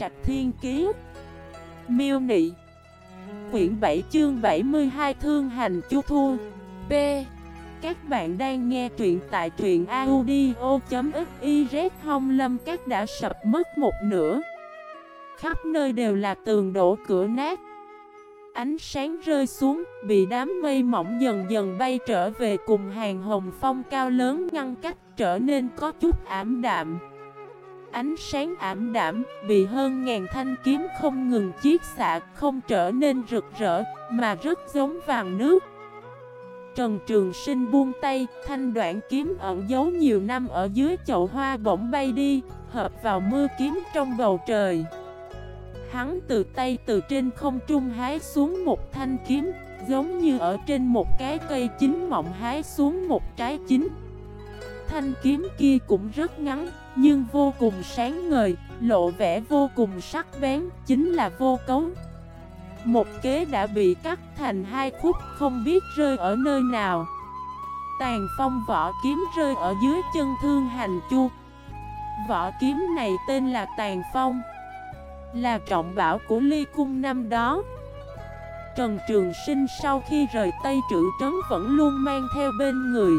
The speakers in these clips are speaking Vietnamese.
Trạch Thiên Kiế Miêu Nị. Quyển 7 chương 72 Thương Hành Chu Thu. B. Các bạn đang nghe truyện tại truyện audio.xyz Hông lâm các đã sập mất một nửa. Khắp nơi đều là tường đổ cửa nát. Ánh sáng rơi xuống, bị đám mây mỏng dần dần bay trở về cùng hàng hồng phong cao lớn ngăn cách trở nên có chút ảm đạm. Ánh sáng ảm đạm, bị hơn ngàn thanh kiếm không ngừng chiết xạ, không trở nên rực rỡ, mà rất giống vàng nước. Trần Trường Sinh buông tay, thanh đoạn kiếm ẩn giấu nhiều năm ở dưới chậu hoa bỗng bay đi, hợp vào mưa kiếm trong bầu trời. Hắn từ tay từ trên không trung hái xuống một thanh kiếm Giống như ở trên một cái cây chín mọng hái xuống một trái chín. Thanh kiếm kia cũng rất ngắn, Nhưng vô cùng sáng ngời, Lộ vẻ vô cùng sắc bén, Chính là vô cấu. Một kế đã bị cắt thành hai khúc, Không biết rơi ở nơi nào. Tàn phong vỏ kiếm rơi ở dưới chân thương hành chu. Vỏ kiếm này tên là Tàn Phong, là trọng bảo của ly cung năm đó. Trần Trường Sinh sau khi rời Tây Trữ Trấn vẫn luôn mang theo bên người.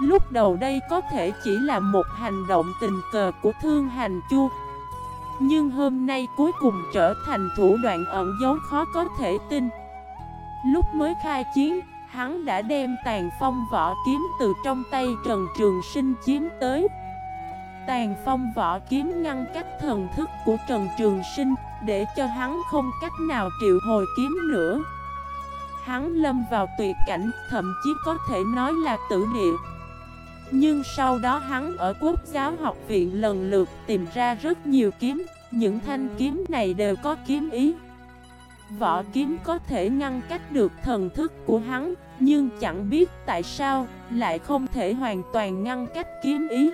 Lúc đầu đây có thể chỉ là một hành động tình cờ của Thương Hành Chu. Nhưng hôm nay cuối cùng trở thành thủ đoạn ẩn dấu khó có thể tin. Lúc mới khai chiến, hắn đã đem tàn phong võ kiếm từ trong tay Trần Trường Sinh chiếm tới. Tàn phong võ kiếm ngăn cách thần thức của Trần Trường Sinh Để cho hắn không cách nào triệu hồi kiếm nữa. Hắn lâm vào tuyệt cảnh Thậm chí có thể nói là tử địa. Nhưng sau đó hắn ở quốc giáo học viện lần lượt tìm ra rất nhiều kiếm. Những thanh kiếm này đều có kiếm ý. Võ kiếm có thể ngăn cách được thần thức của hắn Nhưng chẳng biết tại sao lại không thể hoàn toàn ngăn cách kiếm ý.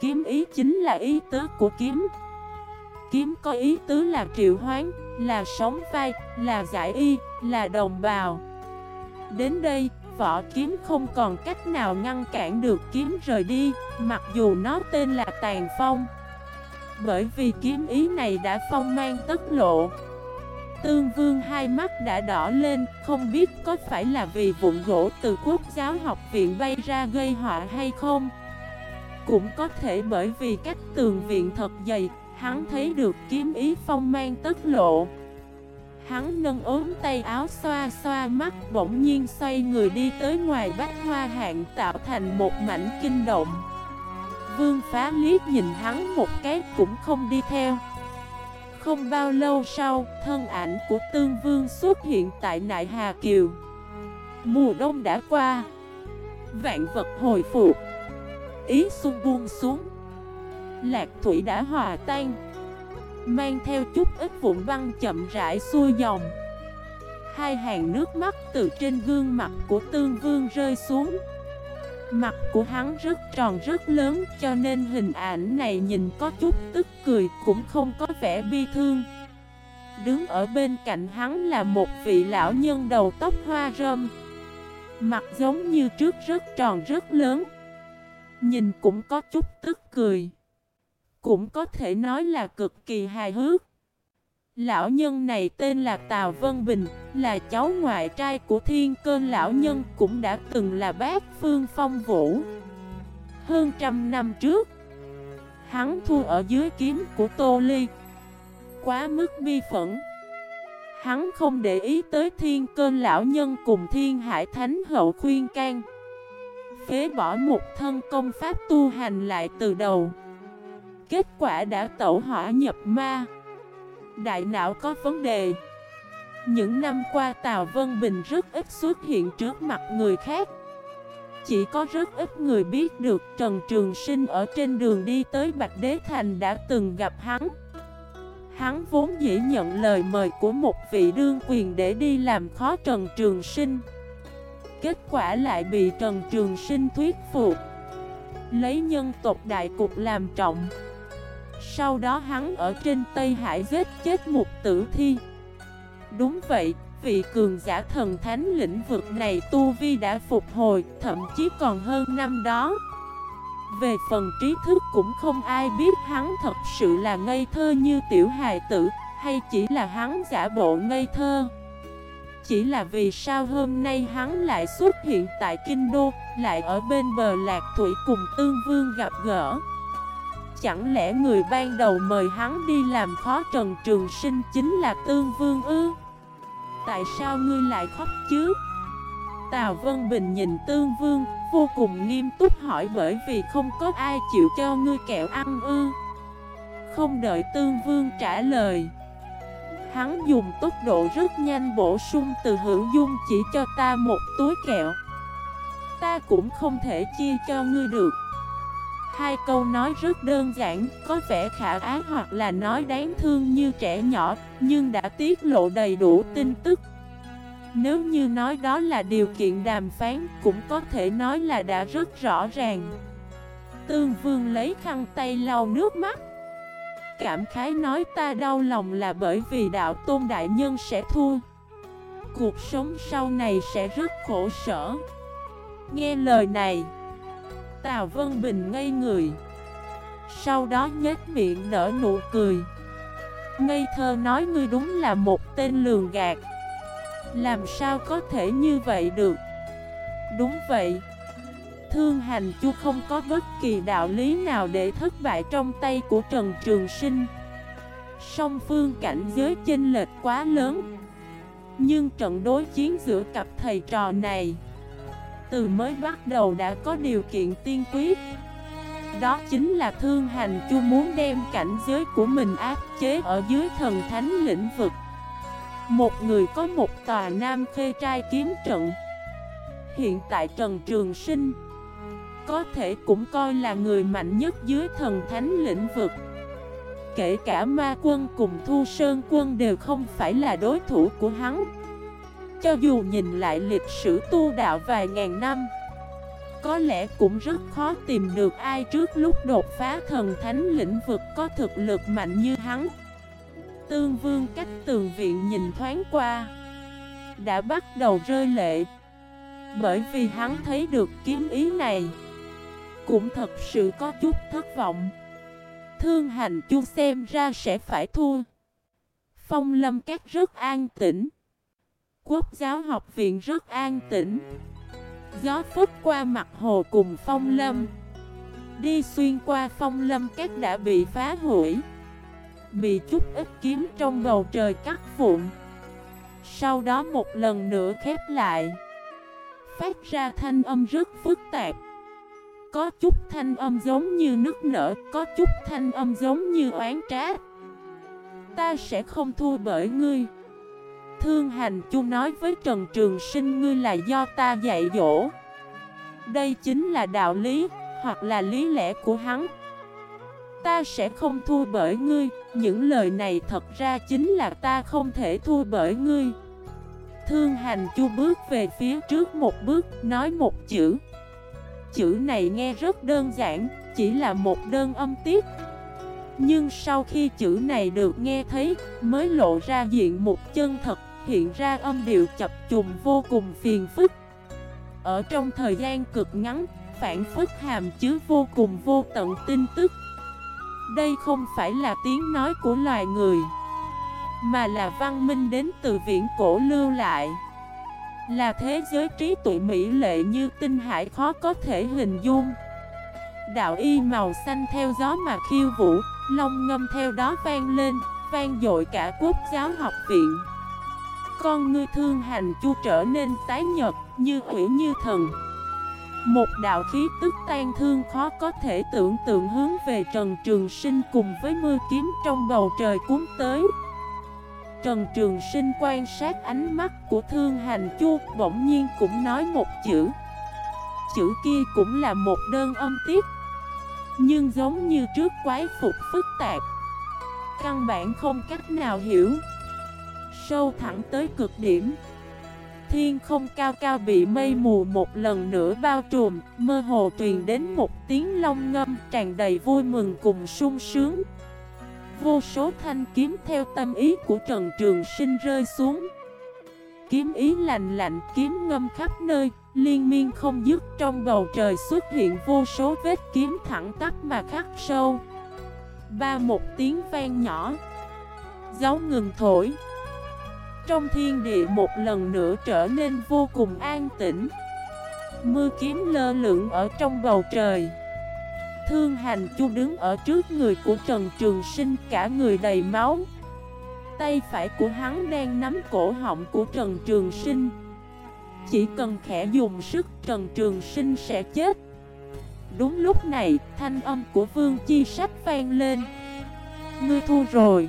Kiếm ý chính là ý tứ của kiếm. Kiếm có ý tứ là triệu hoán, là sống vai, là giải y, là đồng bào. Đến đây, võ kiếm không còn cách nào ngăn cản được kiếm rời đi Mặc dù nó tên là tàn phong. Bởi vì kiếm ý này đã phong mang tất lộ. Tương vương hai mắt đã đỏ lên Không biết có phải là vì vụn gỗ từ quốc giáo học viện bay ra gây họa hay không. Cũng có thể bởi vì cách tường viện thật dày, hắn thấy được kiếm ý phong mang tất lộ. Hắn nâng ốm tay áo xoa xoa mắt bỗng nhiên xoay người đi tới ngoài bách hoa hạng tạo thành một mảnh kinh động. Vương phá liếc nhìn hắn một cái cũng không đi theo. Không bao lâu sau, thân ảnh của tương vương xuất hiện tại Nại Hà Kiều. Mùa đông đã qua. Vạn vật hồi phục ý xuân buông xuống Lạc thủy đã hòa tan Mang theo chút ít vụn băng chậm rãi xuôi dòng. Hai hàng nước mắt từ trên gương mặt của tương vương rơi xuống. Mặt của hắn rất tròn rất lớn, cho nên hình ảnh này nhìn có chút tức cười, cũng không có vẻ bi thương. Đứng ở bên cạnh hắn là một vị lão nhân đầu tóc hoa râm. Mặt giống như trước rất tròn rất lớn. Nhìn cũng có chút tức cười. Cũng có thể nói là cực kỳ hài hước. Lão nhân này tên là Tào Vân Bình, là cháu ngoại trai của thiên cơn lão nhân cũng đã từng là bác Phương Phong Vũ. Hơn trăm năm trước, hắn thua ở dưới kiếm của Tô Ly. Quá mức bi phẫn. Hắn không để ý tới thiên cơn lão nhân cùng thiên hải thánh hậu khuyên can phế bỏ một thân công pháp tu hành lại từ đầu Kết quả đã tẩu hỏa nhập ma. Đại não có vấn đề. Những năm qua Tào Vân Bình rất ít xuất hiện trước mặt người khác. Chỉ có rất ít người biết được Trần Trường Sinh ở trên đường đi tới Bạch Đế Thành đã từng gặp hắn. Hắn vốn dĩ nhận lời mời của một vị đương quyền để đi làm khó Trần Trường Sinh. Kết quả lại bị Trần Trường Sinh thuyết phục. Lấy nhân tộc đại cục làm trọng. Sau đó hắn ở trên Tây Hải giết chết một tử thi. Đúng vậy, vị cường giả thần thánh lĩnh vực này Tu Vi đã phục hồi Thậm chí còn hơn năm đó. Về phần trí thức cũng không ai biết hắn thật sự là ngây thơ như tiểu hài tử Hay chỉ là hắn giả bộ ngây thơ. Chỉ là vì sao hôm nay hắn lại xuất hiện tại Kinh Đô Lại ở bên bờ Lạc Thủy cùng Tương Vương gặp gỡ. Chẳng lẽ người ban đầu mời hắn đi làm khó Trần Trường Sinh chính là Tương Vương ư? Tại sao ngươi lại khóc chứ? Tào Vân Bình nhìn Tương Vương, vô cùng nghiêm túc hỏi bởi vì không có ai chịu cho ngươi kẹo ăn ư. Không đợi Tương Vương trả lời. Hắn dùng tốc độ rất nhanh bổ sung từ hữu dung chỉ cho ta một túi kẹo. Ta cũng không thể chia cho ngươi được. Hai câu nói rất đơn giản, có vẻ khả ác hoặc là nói đáng thương như trẻ nhỏ, nhưng đã tiết lộ đầy đủ tin tức. Nếu như nói đó là điều kiện đàm phán, cũng có thể nói là đã rất rõ ràng. Tương Vương lấy khăn tay lau nước mắt. Cảm khái nói ta đau lòng là bởi vì đạo tôn đại nhân sẽ thua. Cuộc sống sau này sẽ rất khổ sở. Nghe lời này. Tào Vân Bình ngây người. Sau đó nhếch miệng nở nụ cười. Ngây thơ nói, ngươi đúng là một tên lường gạt. Làm sao có thể như vậy được? Đúng vậy. Thương hành chu không có bất kỳ đạo lý nào để thất bại trong tay của Trần Trường Sinh. Song phương cảnh giới chênh lệch quá lớn. Nhưng trận đối chiến giữa cặp thầy trò này từ mới bắt đầu đã có điều kiện tiên quyết. Đó chính là thương hành chu muốn đem cảnh giới của mình áp chế ở dưới thần thánh lĩnh vực. Một người có một tòa nam khê trai kiếm trận. Hiện tại Trần Trường Sinh Có thể cũng coi là người mạnh nhất dưới thần thánh lĩnh vực. Kể cả ma quân cùng thu sơn quân đều không phải là đối thủ của hắn cho dù nhìn lại lịch sử tu đạo vài ngàn năm, Có lẽ cũng rất khó tìm được ai trước lúc đột phá thần thánh lĩnh vực có thực lực mạnh như hắn. Tương vương cách tường viện nhìn thoáng qua, Đã bắt đầu rơi lệ. Bởi vì hắn thấy được kiếm ý này, Cũng thật sự có chút thất vọng. Thương hành chu xem ra sẽ phải thua. Phong lâm các rất an tĩnh. Quốc giáo học viện rất an tĩnh. Gió phút qua mặt hồ cùng phong lâm. Đi xuyên qua phong lâm các đã bị phá hủy. Bị chút ít kiếm trong bầu trời cắt vụn. Sau đó một lần nữa khép lại. Phát ra thanh âm rất phức tạp. Có chút thanh âm giống như nước nở, Có chút thanh âm giống như oán trát Ta sẽ không thua bởi ngươi. Thương hành chu nói với Trần Trường Sinh, ngươi là do ta dạy dỗ. Đây chính là đạo lý, hoặc là lý lẽ của hắn. Ta sẽ không thua bởi ngươi, Những lời này thật ra chính là ta không thể thua bởi ngươi. Thương hành chu bước về phía trước một bước, Nói một chữ. Chữ này nghe rất đơn giản, Chỉ là một đơn âm tiết. Nhưng sau khi chữ này được nghe thấy, Mới lộ ra diện một chân thật hiện ra âm điệu chập trùng vô cùng phiền phức. Ở trong thời gian cực ngắn, phản phức hàm chứa vô cùng vô tận tin tức. Đây không phải là tiếng nói của loài người Mà là văn minh đến từ viễn cổ lưu lại. Là thế giới trí tuệ mỹ lệ như tinh hải khó có thể hình dung. Đạo y màu xanh theo gió mà khiêu vũ Long ngâm theo đó vang lên Vang dội cả quốc giáo học viện con ngươi thương hành chu trở nên tái nhật, như quỷ như thần. Một đạo khí tức tan thương khó có thể tưởng tượng hướng về Trần Trường Sinh cùng với mưa kiếm trong bầu trời cuốn tới. Trần Trường Sinh quan sát ánh mắt của thương hành chu bỗng nhiên cũng nói một chữ. Chữ kia cũng là một đơn âm tiết Nhưng giống như trước quái phục phức tạp. Căn bản không cách nào hiểu sâu thẳng tới cực điểm. Thiên không cao cao bị mây mù một lần nữa bao trùm, Mơ hồ truyền đến một tiếng long ngâm tràn đầy vui mừng cùng sung sướng. Vô số thanh kiếm theo tâm ý của Trần Trường Sinh rơi xuống. Kiếm ý lạnh lạnh, kiếm ngâm khắp nơi, Liên miên không dứt trong bầu trời xuất hiện vô số vết kiếm thẳng tắp mà khắc sâu. Ba một tiếng vang nhỏ, Gió ngừng thổi. Trong thiên địa một lần nữa trở nên vô cùng an tĩnh. Mưa kiếm lơ lửng ở trong bầu trời. Thương hành chu đứng ở trước người của Trần Trường Sinh cả người đầy máu. Tay phải của hắn đang nắm cổ họng của Trần Trường Sinh. Chỉ cần khẽ dùng sức Trần Trường Sinh sẽ chết. Đúng lúc này, thanh âm của Vương Chi Sách vang lên. Ngươi thua rồi